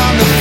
on the